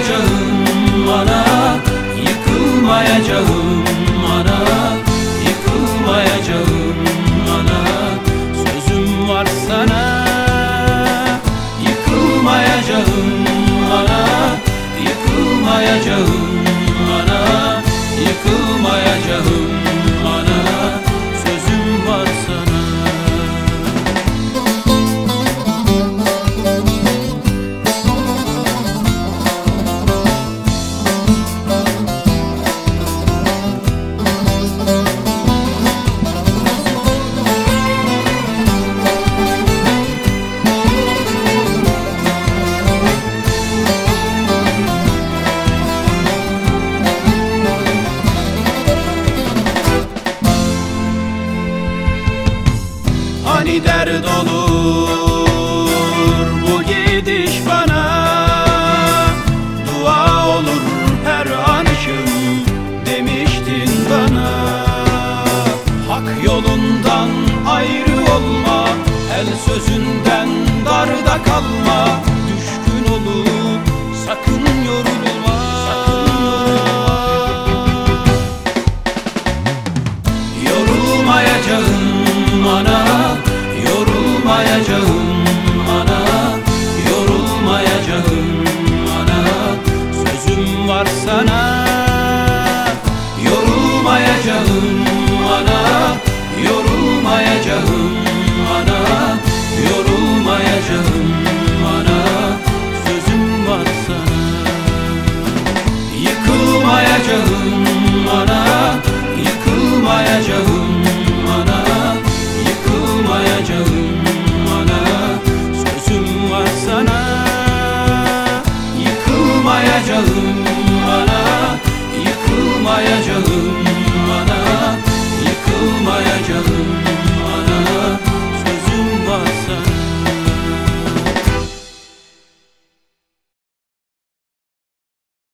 Yıkılmayacağım ana Yıkılmayacağım ana Yıkılmayacağım ana. Sözüm var sana Yıkılmayacağım ana Yıkılmayacağım ana Yıkılmayacağım Hani dert olur bu gidiş bana Dua olur her anışım demiştin bana. Hak yolundan ayrı olma El sözünden darda kalma Yorulmayacağım ana Yorulmayacağım ana. Sözüm var sana Yorulmayacağım ana. Yorulmayacağım ana Yorulmayacağım ana. Sözüm var sana Yıkılmayacağım ana Yıkılmayacağım olmayacağım.